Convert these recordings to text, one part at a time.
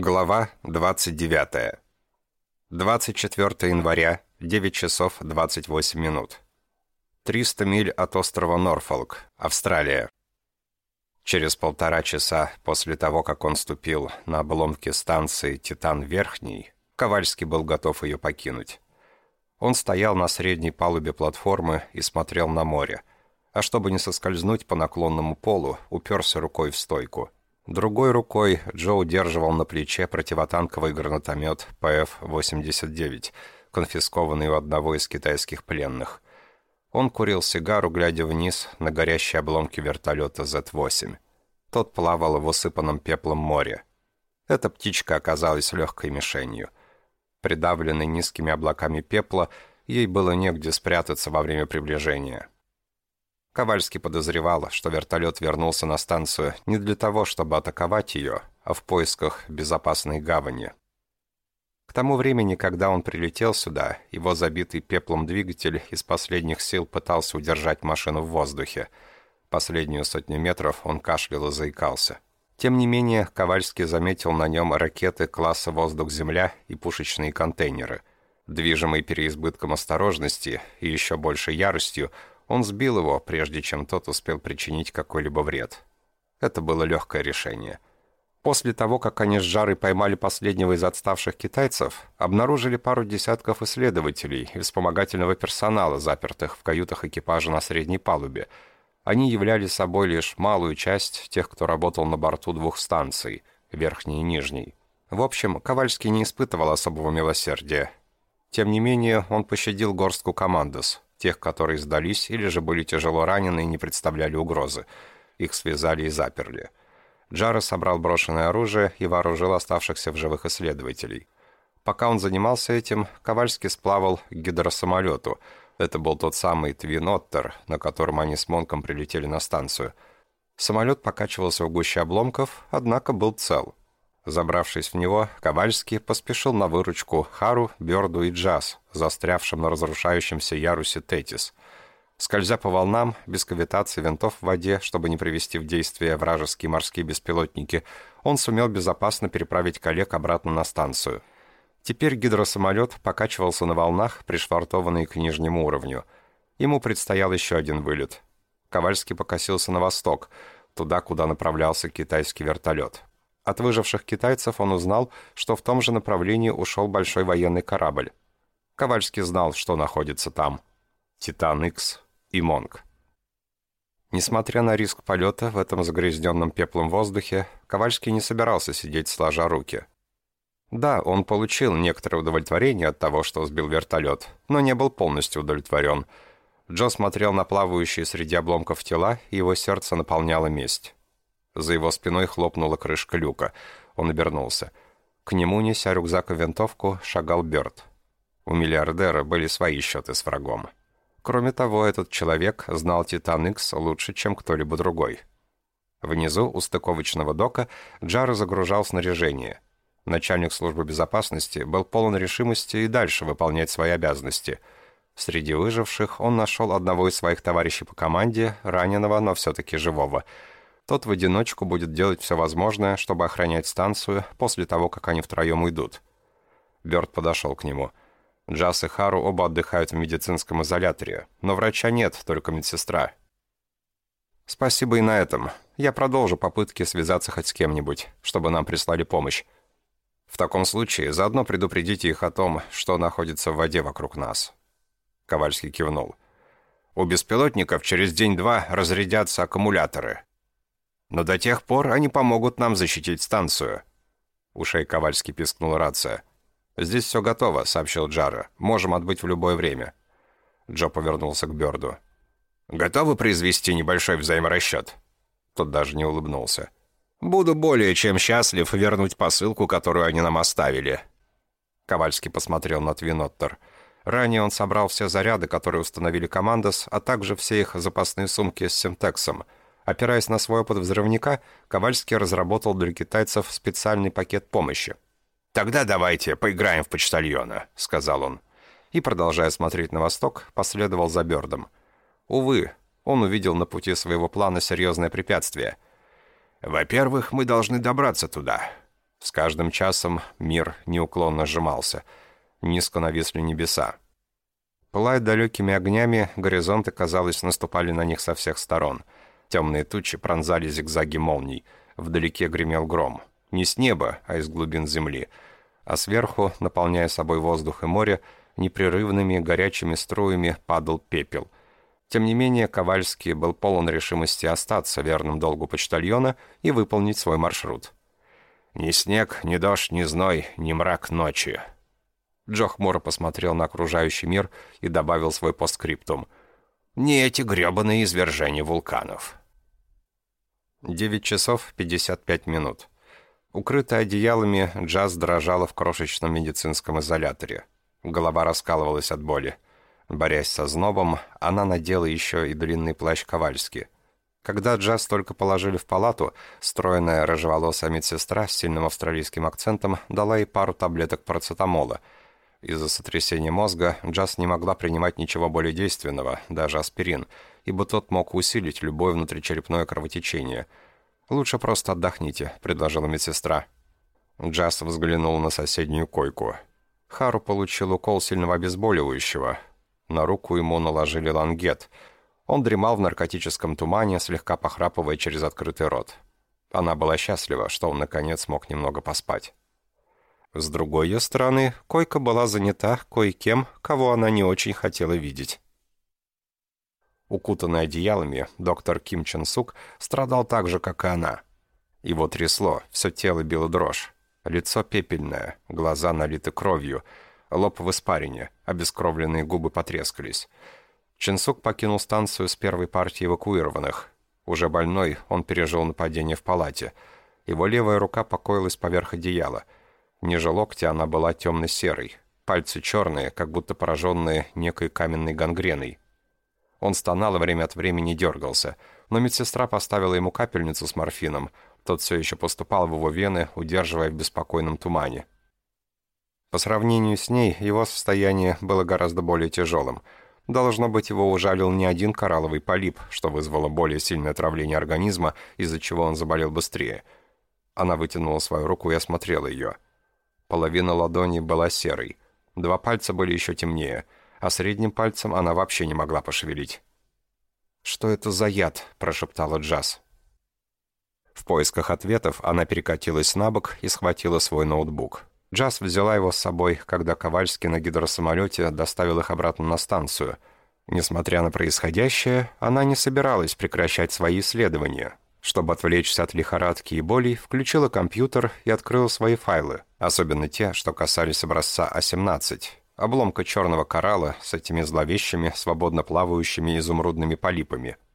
Глава 29. 24 января, 9 часов 28 минут. 300 миль от острова Норфолк, Австралия. Через полтора часа после того, как он ступил на обломки станции «Титан Верхний», Ковальский был готов ее покинуть. Он стоял на средней палубе платформы и смотрел на море, а чтобы не соскользнуть по наклонному полу, уперся рукой в стойку – Другой рукой Джо удерживал на плече противотанковый гранатомет ПФ-89, конфискованный у одного из китайских пленных. Он курил сигару, глядя вниз на горящие обломки вертолета Z-8. Тот плавал в усыпанном пеплом море. Эта птичка оказалась легкой мишенью. Придавленной низкими облаками пепла, ей было негде спрятаться во время приближения. Ковальский подозревал, что вертолет вернулся на станцию не для того, чтобы атаковать ее, а в поисках безопасной гавани. К тому времени, когда он прилетел сюда, его забитый пеплом двигатель из последних сил пытался удержать машину в воздухе. Последнюю сотню метров он кашлял и заикался. Тем не менее, Ковальский заметил на нем ракеты класса «Воздух-Земля» и пушечные контейнеры. Движимый переизбытком осторожности и еще большей яростью, он сбил его, прежде чем тот успел причинить какой-либо вред. Это было легкое решение. После того, как они с Жарой поймали последнего из отставших китайцев, обнаружили пару десятков исследователей и вспомогательного персонала, запертых в каютах экипажа на средней палубе. Они являли собой лишь малую часть тех, кто работал на борту двух станций, верхней и нижней. В общем, Ковальский не испытывал особого милосердия. Тем не менее, он пощадил горстку командос, тех, которые сдались или же были тяжело ранены и не представляли угрозы. Их связали и заперли. Джара собрал брошенное оружие и вооружил оставшихся в живых исследователей. Пока он занимался этим, Ковальский сплавал к гидросамолету. Это был тот самый Твин Оттер, на котором они с Монком прилетели на станцию. Самолет покачивался в гуще обломков, однако был цел. Забравшись в него, Ковальский поспешил на выручку Хару, Бёрду и Джаз, застрявшим на разрушающемся ярусе Тетис. Скользя по волнам, без кавитации винтов в воде, чтобы не привести в действие вражеские морские беспилотники, он сумел безопасно переправить коллег обратно на станцию. Теперь гидросамолет покачивался на волнах, пришвартованный к нижнему уровню. Ему предстоял еще один вылет. Ковальский покосился на восток, туда, куда направлялся китайский вертолет. От выживших китайцев он узнал, что в том же направлении ушел большой военный корабль. Ковальский знал, что находится там. «Титан Икс» и «Монг». Несмотря на риск полета в этом загрязненном пеплом воздухе, Ковальский не собирался сидеть сложа руки. Да, он получил некоторое удовлетворение от того, что сбил вертолет, но не был полностью удовлетворен. Джо смотрел на плавающие среди обломков тела, и его сердце наполняло месть. За его спиной хлопнула крышка люка. Он обернулся. К нему, неся рюкзак и винтовку, шагал Бёрд. У миллиардера были свои счеты с врагом. Кроме того, этот человек знал Титан Икс лучше, чем кто-либо другой. Внизу, у стыковочного дока, Джаро загружал снаряжение. Начальник службы безопасности был полон решимости и дальше выполнять свои обязанности. Среди выживших он нашел одного из своих товарищей по команде, раненого, но все-таки живого – тот в одиночку будет делать все возможное, чтобы охранять станцию после того, как они втроем уйдут. Бёрд подошел к нему. Джаз и Хару оба отдыхают в медицинском изоляторе, но врача нет, только медсестра. Спасибо и на этом. Я продолжу попытки связаться хоть с кем-нибудь, чтобы нам прислали помощь. В таком случае заодно предупредите их о том, что находится в воде вокруг нас. Ковальский кивнул. У беспилотников через день-два разрядятся аккумуляторы. Но до тех пор они помогут нам защитить станцию». Ушей Ковальский пискнула рация. «Здесь все готово», — сообщил Джара. «Можем отбыть в любое время». Джо повернулся к Бёрду. «Готовы произвести небольшой взаиморасчет?» Тот даже не улыбнулся. «Буду более чем счастлив вернуть посылку, которую они нам оставили». Ковальский посмотрел на Твиноттер. Ранее он собрал все заряды, которые установили командос, а также все их запасные сумки с синтексом — Опираясь на свой опыт взрывника, Ковальский разработал для китайцев специальный пакет помощи. «Тогда давайте поиграем в почтальона», — сказал он. И, продолжая смотреть на восток, последовал за Бёрдом. Увы, он увидел на пути своего плана серьезное препятствие. «Во-первых, мы должны добраться туда. С каждым часом мир неуклонно сжимался. Низко нависли небеса. Пылая далекими огнями, горизонты, казалось, наступали на них со всех сторон. Темные тучи пронзали зигзаги молний. Вдалеке гремел гром. Не с неба, а из глубин земли. А сверху, наполняя собой воздух и море, непрерывными горячими струями падал пепел. Тем не менее, Ковальский был полон решимости остаться верным долгу почтальона и выполнить свой маршрут. «Ни снег, ни дождь, ни зной, ни мрак ночи». Джо хмуро посмотрел на окружающий мир и добавил свой постскриптум. «Не эти гребаные извержения вулканов». 9 часов 55 минут. Укрытая одеялами, Джаз дрожала в крошечном медицинском изоляторе. Голова раскалывалась от боли. Борясь со знобом, она надела еще и длинный плащ Ковальски. Когда Джаз только положили в палату, стройная рыжеволосая медсестра с сильным австралийским акцентом дала ей пару таблеток парацетамола. Из-за сотрясения мозга Джаз не могла принимать ничего более действенного, даже аспирин, ибо тот мог усилить любое внутричерепное кровотечение. «Лучше просто отдохните», — предложила медсестра. Джаз взглянул на соседнюю койку. Хару получил укол сильного обезболивающего. На руку ему наложили лангет. Он дремал в наркотическом тумане, слегка похрапывая через открытый рот. Она была счастлива, что он, наконец, мог немного поспать. С другой ее стороны, койка была занята кое-кем, кого она не очень хотела видеть. Укутанный одеялами, доктор Ким Чен Сук страдал так же, как и она. Его трясло, все тело било дрожь. Лицо пепельное, глаза налиты кровью, лоб в испарине, обескровленные губы потрескались. Ченсук покинул станцию с первой партией эвакуированных. Уже больной, он пережил нападение в палате. Его левая рука покоилась поверх одеяла. Ниже локтя она была темно-серой. Пальцы черные, как будто пораженные некой каменной гангреной. Он стонал и время от времени дергался, но медсестра поставила ему капельницу с морфином, тот все еще поступал в его вены, удерживая в беспокойном тумане. По сравнению с ней, его состояние было гораздо более тяжелым. Должно быть, его ужалил не один коралловый полип, что вызвало более сильное отравление организма, из-за чего он заболел быстрее. Она вытянула свою руку и осмотрела ее. Половина ладони была серой. Два пальца были еще темнее, а средним пальцем она вообще не могла пошевелить. «Что это за яд?» – прошептала Джаз. В поисках ответов она перекатилась на бок и схватила свой ноутбук. Джаз взяла его с собой, когда Ковальский на гидросамолете доставил их обратно на станцию. Несмотря на происходящее, она не собиралась прекращать свои исследования. Чтобы отвлечься от лихорадки и болей, включила компьютер и открыла свои файлы, особенно те, что касались образца А17, обломка черного коралла с этими зловещими, свободно плавающими изумрудными полипами –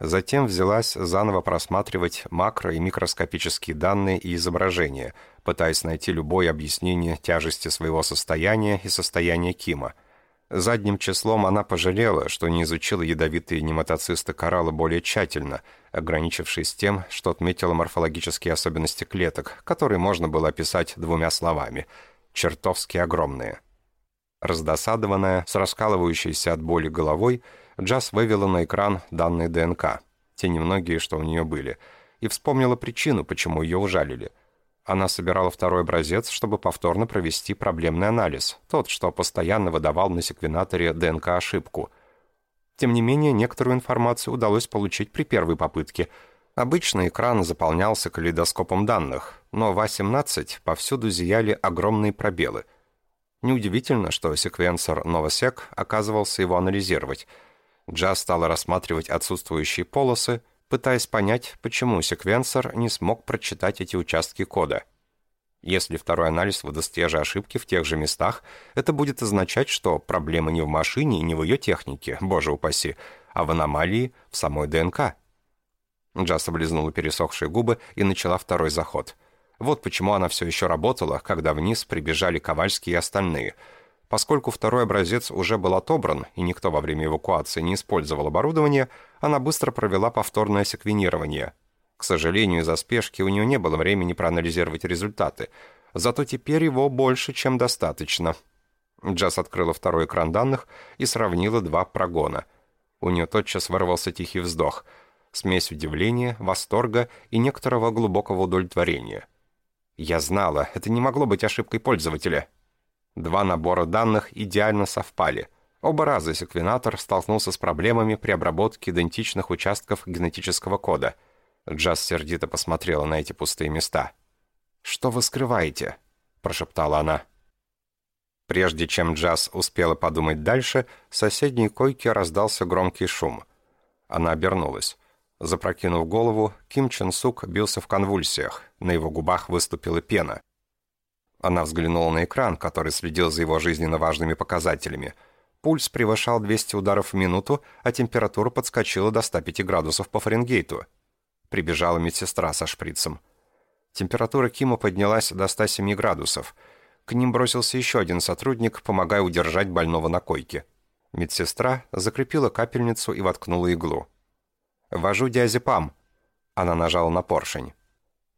Затем взялась заново просматривать макро- и микроскопические данные и изображения, пытаясь найти любое объяснение тяжести своего состояния и состояния Кима. Задним числом она пожалела, что не изучила ядовитые нематоцисты коралла более тщательно, ограничившись тем, что отметила морфологические особенности клеток, которые можно было описать двумя словами – чертовски огромные. Раздосадованная, с раскалывающейся от боли головой – Джаз вывела на экран данные ДНК, те немногие, что у нее были, и вспомнила причину, почему ее ужалили. Она собирала второй образец, чтобы повторно провести проблемный анализ, тот, что постоянно выдавал на секвенаторе ДНК-ошибку. Тем не менее, некоторую информацию удалось получить при первой попытке. Обычно экран заполнялся калейдоскопом данных, но в А17 повсюду зияли огромные пробелы. Неудивительно, что секвенсор Novosec оказывался его анализировать – Джаз стала рассматривать отсутствующие полосы, пытаясь понять, почему секвенсор не смог прочитать эти участки кода. Если второй анализ выдаст те же ошибки в тех же местах, это будет означать, что проблема не в машине и не в ее технике, боже упаси, а в аномалии в самой ДНК. Джаз облизнула пересохшие губы и начала второй заход. Вот почему она все еще работала, когда вниз прибежали Ковальские и остальные – Поскольку второй образец уже был отобран, и никто во время эвакуации не использовал оборудование, она быстро провела повторное секвенирование. К сожалению, из-за спешки у нее не было времени проанализировать результаты, зато теперь его больше, чем достаточно. Джаз открыла второй экран данных и сравнила два прогона. У нее тотчас вырвался тихий вздох, смесь удивления, восторга и некоторого глубокого удовлетворения – Я знала, это не могло быть ошибкой пользователя. Два набора данных идеально совпали. Оба раза секвенатор столкнулся с проблемами при обработке идентичных участков генетического кода. Джаз сердито посмотрела на эти пустые места. «Что вы скрываете?» – прошептала она. Прежде чем Джаз успела подумать дальше, с соседней койки раздался громкий шум. Она обернулась. Запрокинув голову, Ким Чен Сук бился в конвульсиях. На его губах выступила пена. Она взглянула на экран, который следил за его жизненно важными показателями. Пульс превышал 200 ударов в минуту, а температура подскочила до 105 градусов по Фаренгейту. Прибежала медсестра со шприцем. Температура Кима поднялась до 107 градусов. К ним бросился еще один сотрудник, помогая удержать больного на койке. Медсестра закрепила капельницу и воткнула иглу. «Вожу диазепам!» Она нажала на поршень.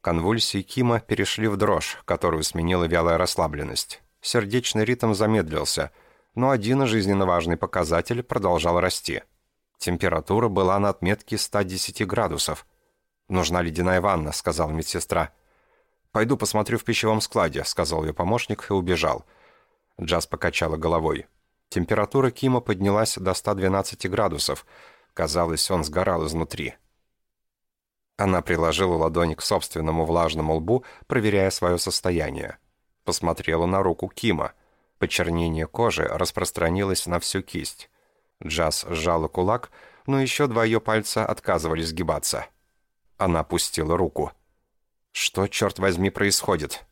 Конвульсии Кима перешли в дрожь, которую сменила вялая расслабленность. Сердечный ритм замедлился, но один жизненно важный показатель продолжал расти. Температура была на отметке 110 градусов. «Нужна ледяная ванна», — сказала медсестра. «Пойду посмотрю в пищевом складе», — сказал ее помощник и убежал. Джаз покачала головой. Температура Кима поднялась до 112 градусов — Казалось, он сгорал изнутри. Она приложила ладонь к собственному влажному лбу, проверяя свое состояние. Посмотрела на руку Кима. Почернение кожи распространилось на всю кисть. Джаз сжала кулак, но еще два ее пальца отказывались сгибаться. Она пустила руку. «Что, черт возьми, происходит?»